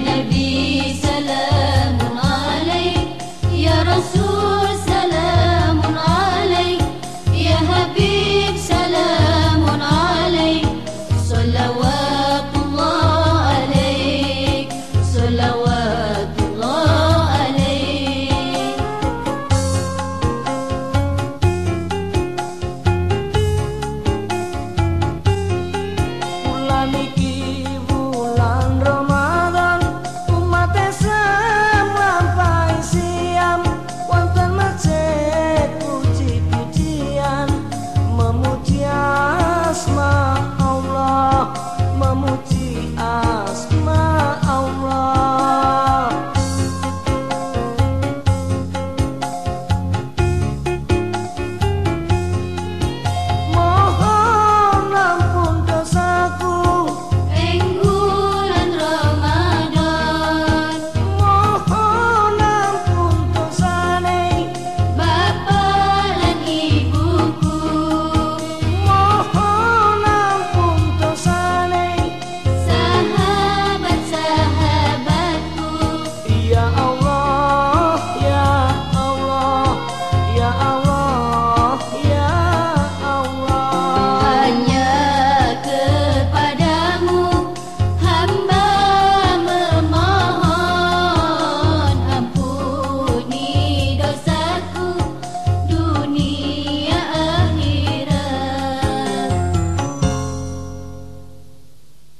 النبي